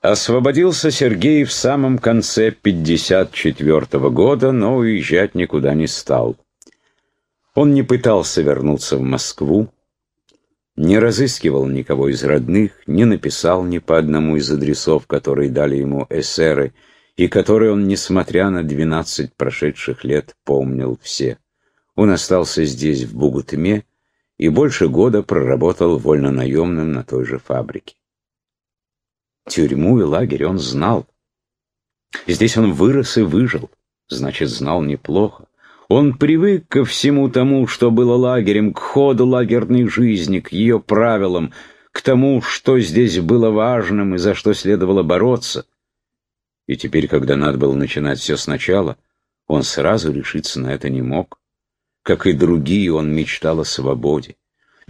Освободился Сергей в самом конце 54 -го года, но уезжать никуда не стал. Он не пытался вернуться в Москву, не разыскивал никого из родных, не написал ни по одному из адресов, которые дали ему эсеры, и которые он, несмотря на 12 прошедших лет, помнил все. Он остался здесь, в Бугутме, и больше года проработал вольнонаемным на той же фабрике. Тюрьму и лагерь он знал. Здесь он вырос и выжил, значит, знал неплохо. Он привык ко всему тому, что было лагерем, к ходу лагерной жизни, к ее правилам, к тому, что здесь было важным и за что следовало бороться. И теперь, когда надо было начинать все сначала, он сразу решиться на это не мог. Как и другие, он мечтал о свободе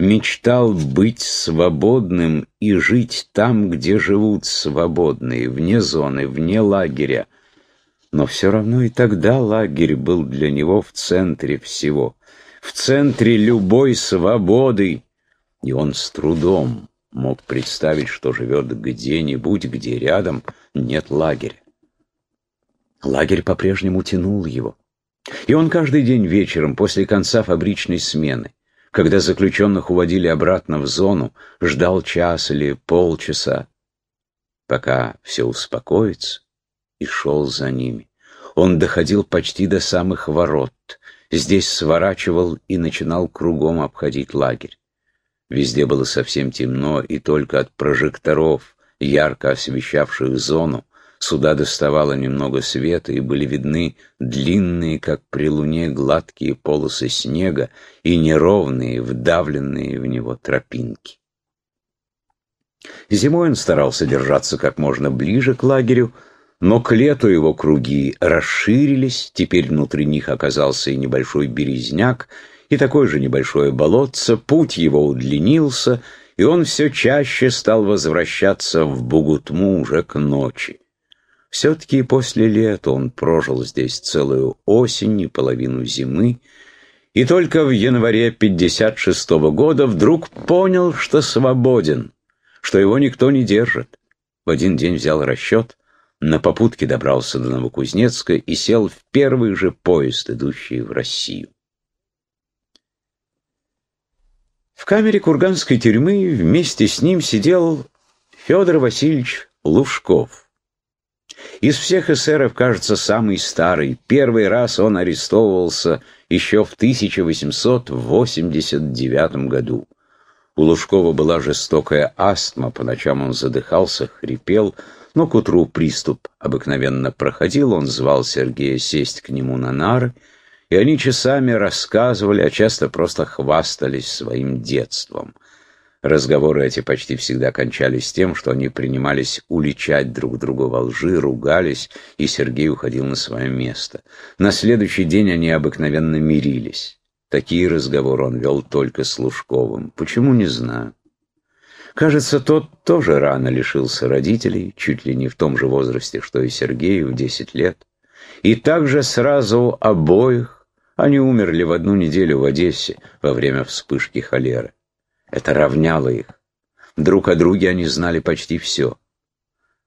мечтал быть свободным и жить там, где живут свободные, вне зоны, вне лагеря. Но все равно и тогда лагерь был для него в центре всего, в центре любой свободы, и он с трудом мог представить, что живет где-нибудь, где рядом нет лагеря. Лагерь по-прежнему тянул его. И он каждый день вечером после конца фабричной смены когда заключенных уводили обратно в зону, ждал час или полчаса, пока все успокоится, и шел за ними. Он доходил почти до самых ворот, здесь сворачивал и начинал кругом обходить лагерь. Везде было совсем темно, и только от прожекторов, ярко освещавших зону, Сюда доставало немного света, и были видны длинные, как при луне, гладкие полосы снега и неровные, вдавленные в него тропинки. Зимой он старался держаться как можно ближе к лагерю, но к лету его круги расширились, теперь внутри них оказался и небольшой березняк, и такое же небольшое болотце, путь его удлинился, и он все чаще стал возвращаться в Бугутму уже к ночи. Все-таки после лета он прожил здесь целую осень и половину зимы, и только в январе 56 -го года вдруг понял, что свободен, что его никто не держит. В один день взял расчет, на попутке добрался до Новокузнецка и сел в первый же поезд, идущий в Россию. В камере Курганской тюрьмы вместе с ним сидел Федор Васильевич Лужков. Из всех эсеров, кажется, самый старый. Первый раз он арестовывался еще в 1889 году. У Лужкова была жестокая астма, по ночам он задыхался, хрипел, но к утру приступ обыкновенно проходил, он звал Сергея сесть к нему на нары, и они часами рассказывали, а часто просто хвастались своим детством. Разговоры эти почти всегда кончались тем, что они принимались уличать друг друга во лжи, ругались, и Сергей уходил на свое место. На следующий день они обыкновенно мирились. Такие разговоры он вел только с Лужковым. Почему, не знаю. Кажется, тот тоже рано лишился родителей, чуть ли не в том же возрасте, что и Сергей, в десять лет. И также сразу обоих они умерли в одну неделю в Одессе во время вспышки холеры. Это равняло их. Друг о друге они знали почти все.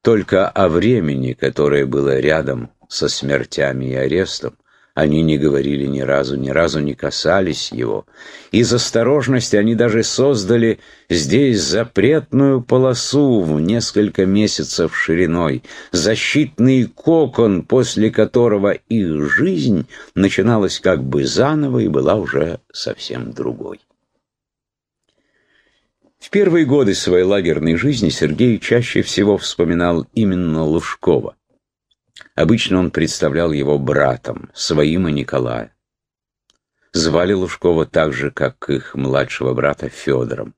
Только о времени, которое было рядом со смертями и арестом, они не говорили ни разу, ни разу не касались его. Из осторожности они даже создали здесь запретную полосу в несколько месяцев шириной, защитный кокон, после которого их жизнь начиналась как бы заново и была уже совсем другой. В первые годы своей лагерной жизни Сергей чаще всего вспоминал именно Лужкова. Обычно он представлял его братом, своим и Николая. Звали Лужкова так же, как их младшего брата Федором.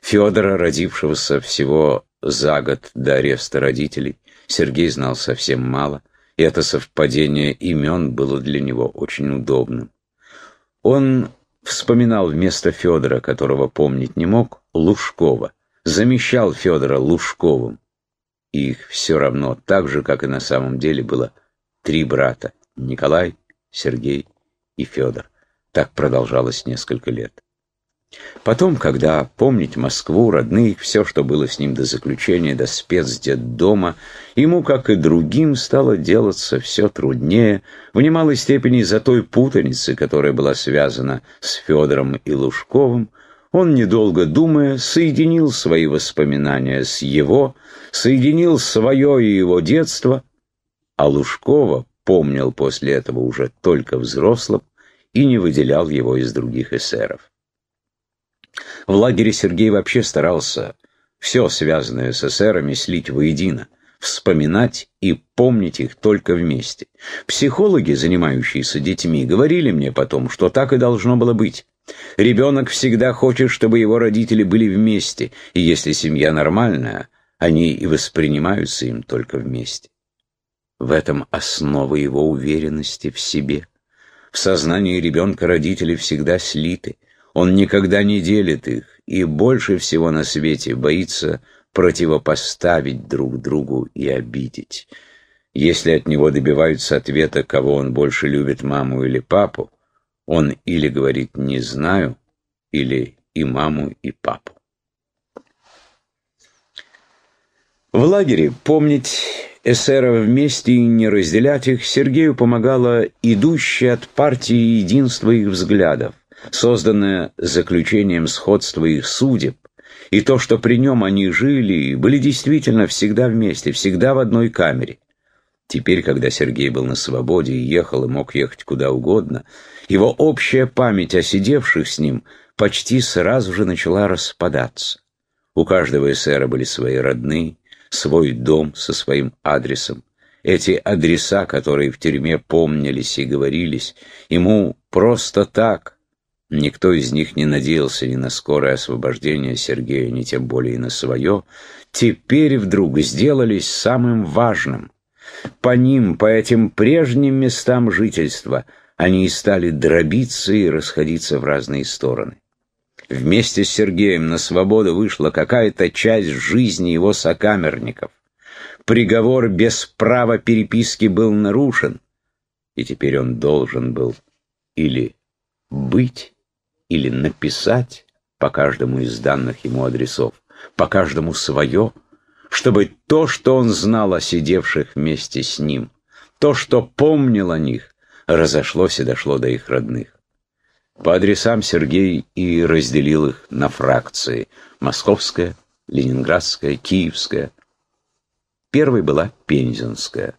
Федора, родившегося всего за год до ареста родителей, Сергей знал совсем мало, и это совпадение имен было для него очень удобным. Он вспоминал вместо Федора, которого помнить не мог, Лужкова, замещал Федора Лужковым. Их все равно, так же, как и на самом деле, было три брата — Николай, Сергей и Федор. Так продолжалось несколько лет. Потом, когда помнить Москву, родных, все, что было с ним до заключения, до спецдетдома, ему, как и другим, стало делаться все труднее, в немалой степени из-за той путаницы, которая была связана с Федором и Лужковым, он, недолго думая, соединил свои воспоминания с его, соединил свое и его детство, а Лужкова помнил после этого уже только взрослым и не выделял его из других эсеров. В лагере Сергей вообще старался все связанное с эсерами слить воедино, вспоминать и помнить их только вместе. Психологи, занимающиеся детьми, говорили мне потом, что так и должно было быть. Ребенок всегда хочет, чтобы его родители были вместе, и если семья нормальная, они и воспринимаются им только вместе. В этом основа его уверенности в себе. В сознании ребенка родители всегда слиты, он никогда не делит их и больше всего на свете боится противопоставить друг другу и обидеть. Если от него добиваются ответа, кого он больше любит, маму или папу, он или говорит «не знаю», или и маму, и папу. В лагере помнить эсеров вместе и не разделять их Сергею помогало идущее от партии единство их взглядов созданное заключением сходства их судеб, и то, что при нем они жили, были действительно всегда вместе, всегда в одной камере. Теперь, когда Сергей был на свободе и ехал и мог ехать куда угодно, его общая память о сидевших с ним почти сразу же начала распадаться. У каждого эсера были свои родные, свой дом со своим адресом. Эти адреса, которые в тюрьме помнились и говорились, ему просто так, Никто из них не надеялся ни на скорое освобождение Сергея, ни тем более и на свое. Теперь вдруг сделались самым важным. По ним, по этим прежним местам жительства, они и стали дробиться и расходиться в разные стороны. Вместе с Сергеем на свободу вышла какая-то часть жизни его сокамерников. Приговор без права переписки был нарушен, и теперь он должен был или быть, или написать по каждому из данных ему адресов, по каждому свое, чтобы то, что он знал о сидевших вместе с ним, то, что помнил о них, разошлось и дошло до их родных. По адресам Сергей и разделил их на фракции – Московская, Ленинградская, Киевская. Первой была Пензенская.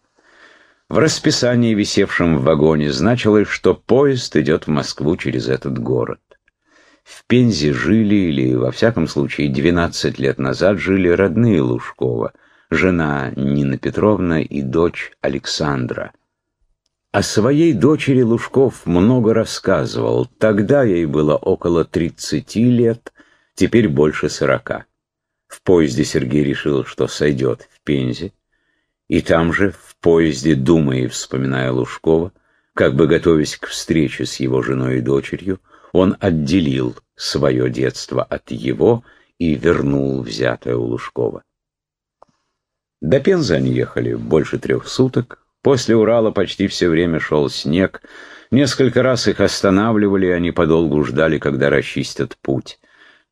В расписании, висевшем в вагоне, значилось, что поезд идет в Москву через этот город. В Пензе жили, или, во всяком случае, 12 лет назад жили родные Лужкова, жена Нина Петровна и дочь Александра. О своей дочери Лужков много рассказывал. Тогда ей было около 30 лет, теперь больше 40. В поезде Сергей решил, что сойдет в Пензе. И там же, в поезде, думая и вспоминая Лужкова, как бы готовясь к встрече с его женой и дочерью, он отделил свое детство от его и вернул взятое у Лужкова. До Пензы они ехали больше трех суток. После Урала почти все время шел снег. Несколько раз их останавливали, они подолгу ждали, когда расчистят путь.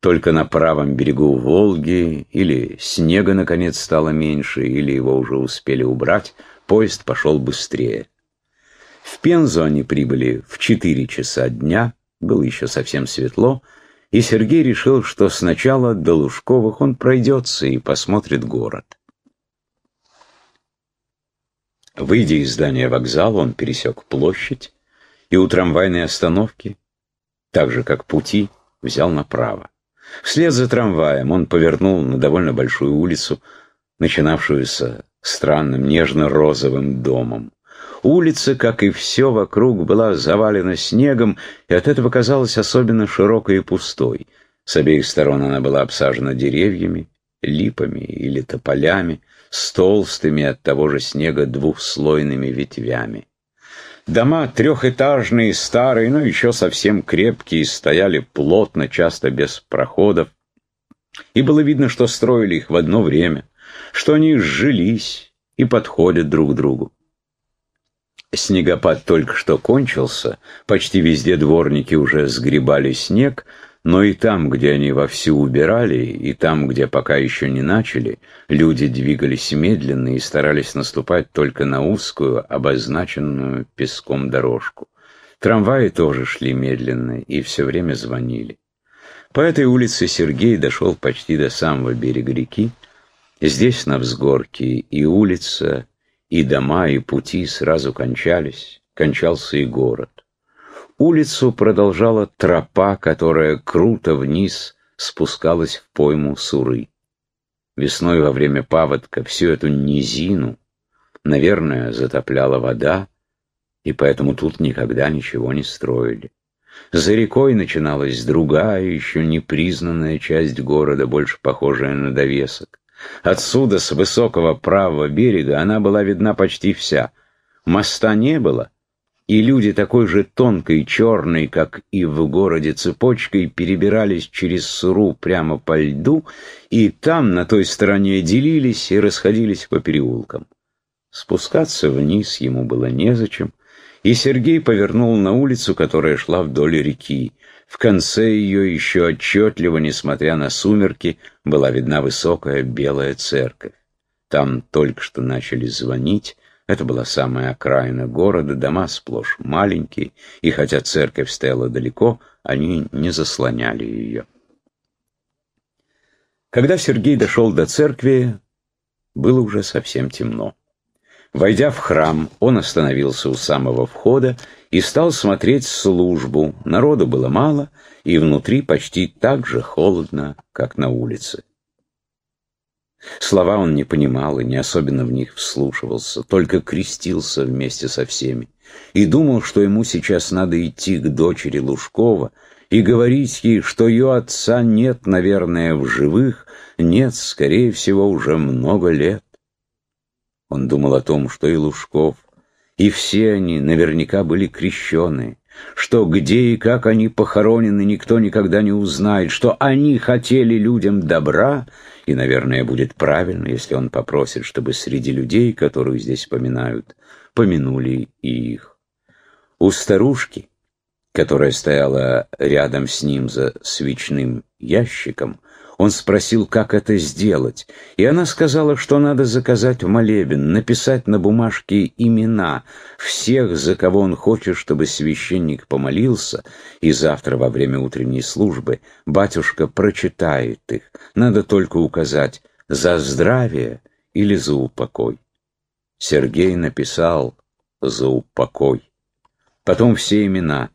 Только на правом берегу Волги или снега наконец стало меньше, или его уже успели убрать, поезд пошел быстрее. В Пензу они прибыли в четыре часа дня, было еще совсем светло, и Сергей решил, что сначала до Лужковых он пройдется и посмотрит город. Выйдя из здания вокзала, он пересек площадь и у трамвайной остановки, так же как пути, взял направо. Вслед за трамваем он повернул на довольно большую улицу, начинавшуюся странным нежно-розовым домом. Улица, как и все вокруг, была завалена снегом, и от этого казалась особенно широкой и пустой. С обеих сторон она была обсажена деревьями, липами или тополями, с толстыми от того же снега двухслойными ветвями. Дома трехэтажные, старые, но еще совсем крепкие, стояли плотно, часто без проходов. И было видно, что строили их в одно время, что они сжились и подходят друг к другу. Снегопад только что кончился, почти везде дворники уже сгребали снег, Но и там, где они вовсю убирали, и там, где пока еще не начали, люди двигались медленно и старались наступать только на узкую, обозначенную песком дорожку. Трамваи тоже шли медленно и все время звонили. По этой улице Сергей дошел почти до самого берега реки. Здесь, на взгорке, и улица, и дома, и пути сразу кончались, кончался и город. Улицу продолжала тропа, которая круто вниз спускалась в пойму Суры. Весной во время паводка всю эту низину, наверное, затопляла вода, и поэтому тут никогда ничего не строили. За рекой начиналась другая, еще не признанная часть города, больше похожая на довесок. Отсюда, с высокого правого берега, она была видна почти вся. Моста не было, и люди такой же тонкой, черной, как и в городе цепочкой, перебирались через Суру прямо по льду, и там, на той стороне, делились и расходились по переулкам. Спускаться вниз ему было незачем, и Сергей повернул на улицу, которая шла вдоль реки. В конце ее еще отчетливо, несмотря на сумерки, была видна высокая белая церковь. Там только что начали звонить, это была самая окраина города, дома сплошь маленькие, и хотя церковь стояла далеко, они не заслоняли ее. Когда Сергей дошел до церкви, было уже совсем темно. Войдя в храм, он остановился у самого входа и стал смотреть службу. Народу было мало, и внутри почти так же холодно, как на улице. Слова он не понимал и не особенно в них вслушивался, только крестился вместе со всеми и думал, что ему сейчас надо идти к дочери Лужкова и говорить ей, что ее отца нет, наверное, в живых, нет, скорее всего, уже много лет. Он думал о том, что и Лужков, и все они наверняка были крещеные, что где и как они похоронены, никто никогда не узнает, что они хотели людям добра, и, наверное, будет правильно, если он попросит, чтобы среди людей, которых здесь поминают, помянули и их. У старушки, которая стояла рядом с ним за свечным ящиком, он спросил, как это сделать, и она сказала, что надо заказать молебен, написать на бумажке имена всех, за кого он хочет, чтобы священник помолился, и завтра во время утренней службы батюшка прочитает их. Надо только указать «за здравие» или «за упокой». Сергей написал «за упокой». Потом все имена,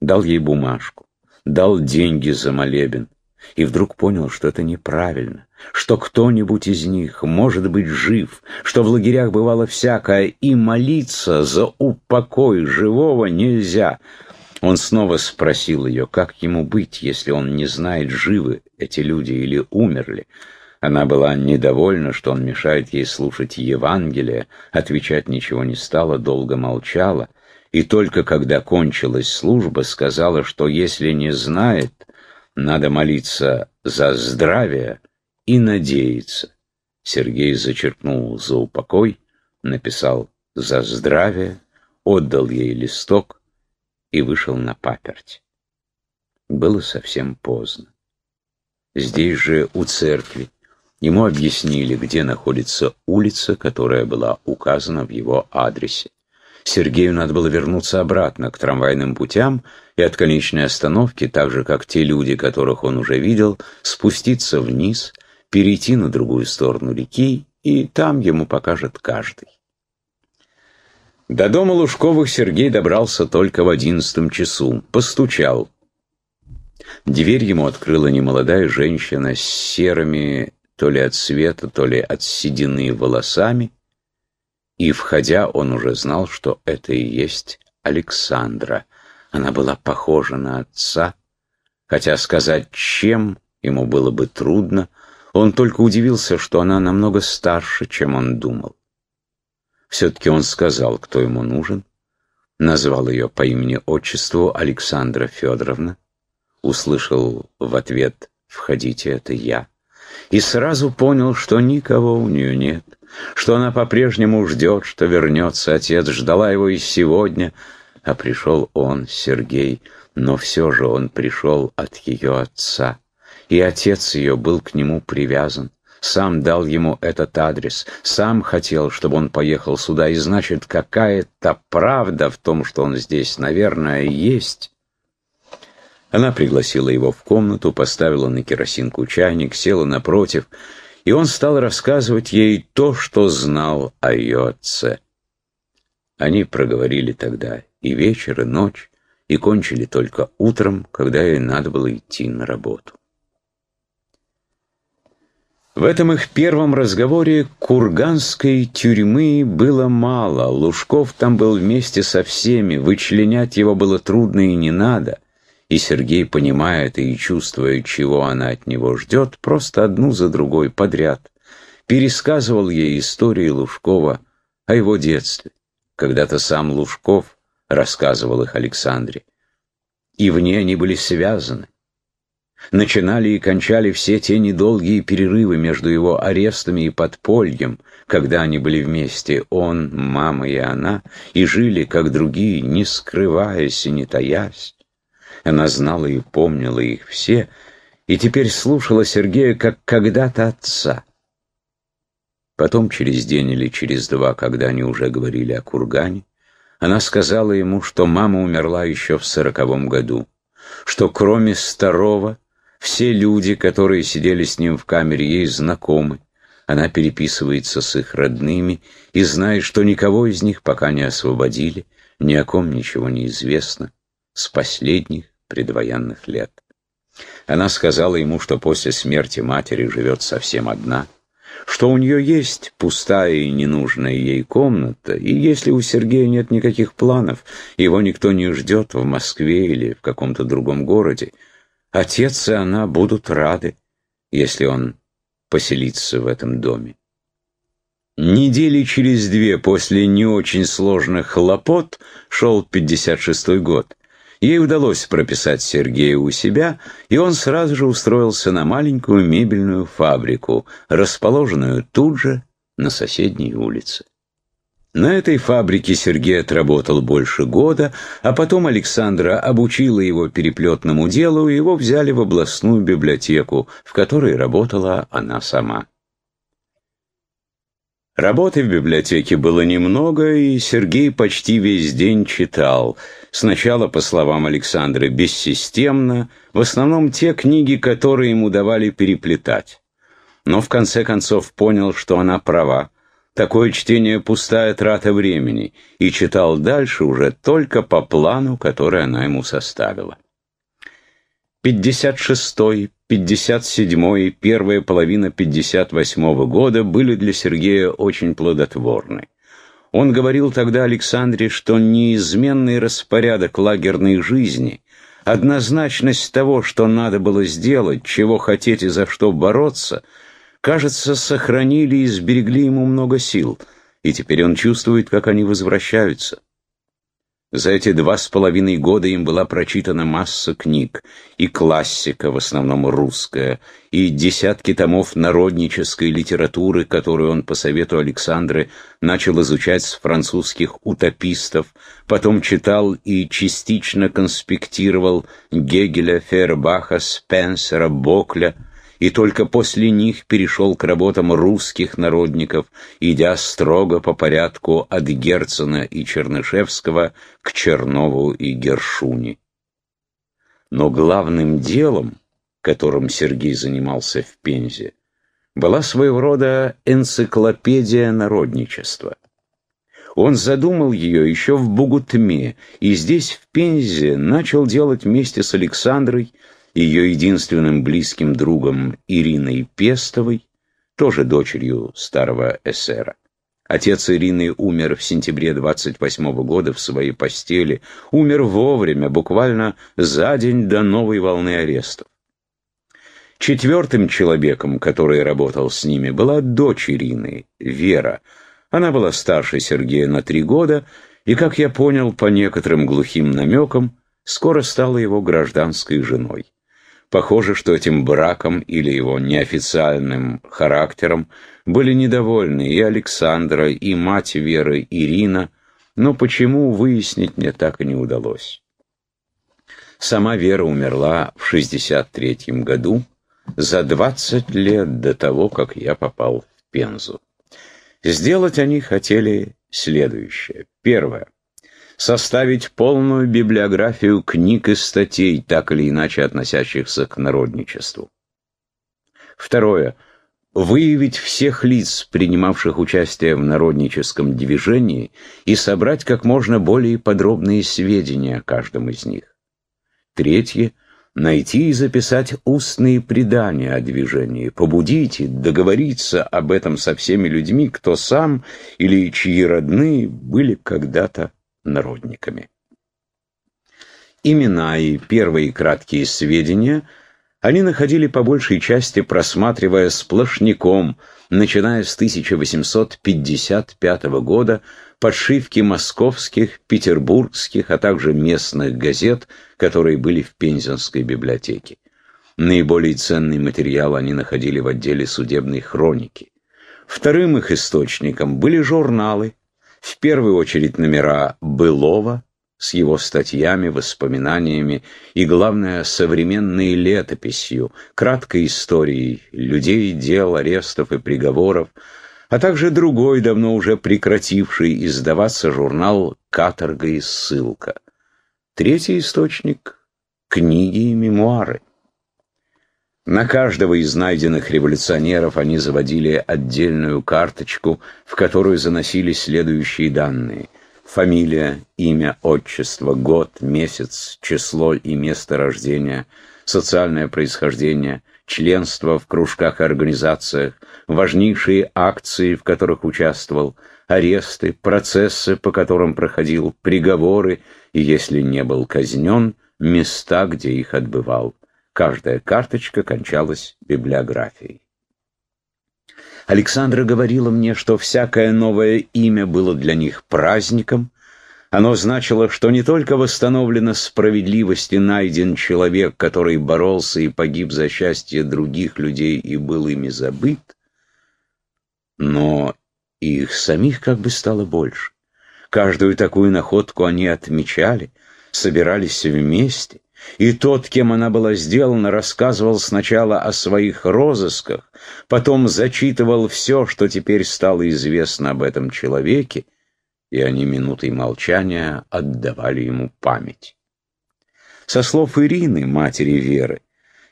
дал ей бумажку, дал деньги за молебен и вдруг понял, что это неправильно, что кто-нибудь из них может быть жив, что в лагерях бывало всякое, и молиться за упокой живого нельзя. Он снова спросил ее, как ему быть, если он не знает, живы эти люди или умерли. Она была недовольна, что он мешает ей слушать Евангелие, отвечать ничего не стала, долго молчала, и только когда кончилась служба, сказала, что если не знает, надо молиться за здравие и надеяться. Сергей зачеркнул за упокой, написал «за здравие», отдал ей листок и вышел на паперть. Было совсем поздно. Здесь же, у церкви, ему объяснили, где находится улица, которая была указана в его адресе. Сергею надо было вернуться обратно к трамвайным путям и от конечной остановки, так же, как те люди, которых он уже видел, спуститься вниз, перейти на другую сторону реки, и там ему покажет каждый. До дома Лужковых Сергей добрался только в одиннадцатом часу. Постучал. Дверь ему открыла немолодая женщина с серыми то ли от света, то ли от седины волосами, и, входя, он уже знал, что это и есть Александра. Она была похожа на отца, хотя сказать, чем, ему было бы трудно. Он только удивился, что она намного старше, чем он думал. Все-таки он сказал, кто ему нужен, назвал ее по имени-отчеству Александра Федоровна, услышал в ответ «Входите, это я» и сразу понял, что никого у нее нет, что она по-прежнему ждет, что вернется отец, ждала его и сегодня, а пришел он, Сергей, Но все же он пришел от ее отца, и отец ее был к нему привязан сам дал ему этот адрес, сам хотел, чтобы он поехал сюда, и значит, какая-то правда в том, что он здесь, наверное, есть. Она пригласила его в комнату, поставила на керосинку чайник, села напротив, и он стал рассказывать ей то, что знал о ее отце. Они проговорили тогда и вечер, и ночь, и кончили только утром, когда ей надо было идти на работу. В этом их первом разговоре курганской тюрьмы было мало. Лужков там был вместе со всеми, вычленять его было трудно и не надо. И Сергей, понимая это и чувствуя, чего она от него ждет, просто одну за другой подряд пересказывал ей истории Лужкова о его детстве. Когда-то сам Лужков рассказывал их Александре. И в ней они были связаны. Начинали и кончали все те недолгие перерывы между его арестами и подпольем, когда они были вместе, он, мама и она, и жили, как другие, не скрываясь и не таясь. Она знала и помнила их все, и теперь слушала Сергея, как когда-то отца. Потом, через день или через два, когда они уже говорили о кургане, она сказала ему, что мама умерла еще в сороковом году, что кроме старого все люди, которые сидели с ним в камере, ей знакомы. Она переписывается с их родными и знает, что никого из них пока не освободили, ни о ком ничего не известно с последних предвоенных лет. Она сказала ему, что после смерти матери живет совсем одна, что у нее есть пустая и ненужная ей комната, и если у Сергея нет никаких планов, его никто не ждет в Москве или в каком-то другом городе, Отец и она будут рады, если он поселится в этом доме. Недели через две после не очень сложных хлопот шел 56-й год. Ей удалось прописать Сергея у себя, и он сразу же устроился на маленькую мебельную фабрику, расположенную тут же на соседней улице. На этой фабрике Сергей отработал больше года, а потом Александра обучила его переплетному делу, и его взяли в областную библиотеку, в которой работала она сама. Работы в библиотеке было немного, и Сергей почти весь день читал. Сначала, по словам Александры, бессистемно, в основном те книги, которые ему давали переплетать. Но в конце концов понял, что она права. Такое чтение пустая трата времени, и читал дальше уже только по плану, который она ему составила. 56-й, 57-й и первая половина 58-го года были для Сергея очень плодотворны. Он говорил тогда Александре, что неизменный распорядок лагерной жизни, однозначность того, что надо было сделать, чего хотеть и за что бороться – кажется, сохранили и сберегли ему много сил, и теперь он чувствует, как они возвращаются. За эти два с половиной года им была прочитана масса книг, и классика, в основном русская, и десятки томов народнической литературы, которую он по совету Александры начал изучать с французских утопистов, потом читал и частично конспектировал Гегеля, Фейербаха, Спенсера, Бокля — и только после них перешел к работам русских народников, идя строго по порядку от Герцена и Чернышевского к Чернову и Гершуни. Но главным делом, которым Сергей занимался в Пензе, была своего рода энциклопедия народничества. Он задумал ее еще в Бугутме, и здесь, в Пензе, начал делать вместе с Александрой ее единственным близким другом Ириной Пестовой, тоже дочерью старого эсера. Отец Ирины умер в сентябре 28 -го года в своей постели, умер вовремя, буквально за день до новой волны арестов. Четвертым человеком, который работал с ними, была дочь Ирины, Вера. Она была старше Сергея на три года, и, как я понял по некоторым глухим намекам, скоро стала его гражданской женой. Похоже, что этим браком или его неофициальным характером были недовольны и Александра, и мать Веры Ирина, но почему, выяснить мне так и не удалось. Сама Вера умерла в 63 году, за 20 лет до того, как я попал в Пензу. Сделать они хотели следующее. Первое. Составить полную библиографию книг и статей, так или иначе относящихся к народничеству. Второе. Выявить всех лиц, принимавших участие в народническом движении, и собрать как можно более подробные сведения о каждом из них. Третье найти и записать устные предания о движении, побудить и договориться об этом со всеми людьми, кто сам или чьи родные были когда-то народниками. Имена и первые краткие сведения они находили по большей части, просматривая сплошняком, начиная с 1855 года, подшивки московских, петербургских, а также местных газет, которые были в Пензенской библиотеке. Наиболее ценный материал они находили в отделе судебной хроники. Вторым их источником были журналы, в первую очередь номера «Былова», с его статьями, воспоминаниями и, главное, современной летописью, краткой историей людей, дел, арестов и приговоров, а также другой, давно уже прекративший издаваться журнал «Каторга и ссылка». Третий источник — книги и мемуары. На каждого из найденных революционеров они заводили отдельную карточку, в которую заносили следующие данные. Фамилия, имя, отчество, год, месяц, число и место рождения, социальное происхождение – членство в кружках и организациях, важнейшие акции, в которых участвовал, аресты, процессы, по которым проходил, приговоры, и, если не был казнен, места, где их отбывал. Каждая карточка кончалась библиографией. Александра говорила мне, что всякое новое имя было для них праздником, оно значило, что не только восстановлена справедливость и найден человек, который боролся и погиб за счастье других людей и был ими забыт, но и их самих как бы стало больше. Каждую такую находку они отмечали, собирались вместе, и тот, кем она была сделана, рассказывал сначала о своих розысках, потом зачитывал все, что теперь стало известно об этом человеке, и они минутой молчания отдавали ему память. Со слов Ирины, матери Веры,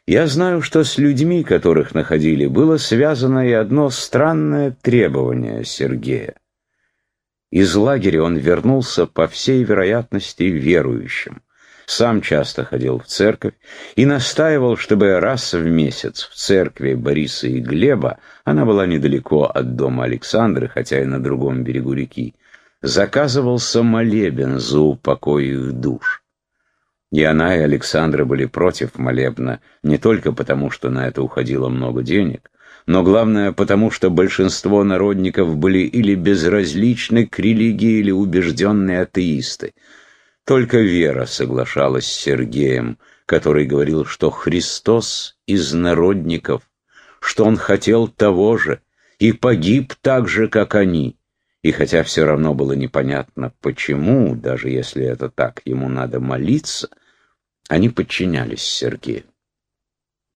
я знаю, что с людьми, которых находили, было связано и одно странное требование Сергея. Из лагеря он вернулся, по всей вероятности, верующим. Сам часто ходил в церковь и настаивал, чтобы раз в месяц в церкви Бориса и Глеба, она была недалеко от дома Александры, хотя и на другом берегу реки, заказывался молебен за упокой их душ. И она, и Александра были против молебна, не только потому, что на это уходило много денег, но главное потому, что большинство народников были или безразличны к религии, или убежденные атеисты. Только Вера соглашалась с Сергеем, который говорил, что Христос из народников, что он хотел того же и погиб так же, как они. И хотя все равно было непонятно, почему, даже если это так, ему надо молиться, они подчинялись Сергею.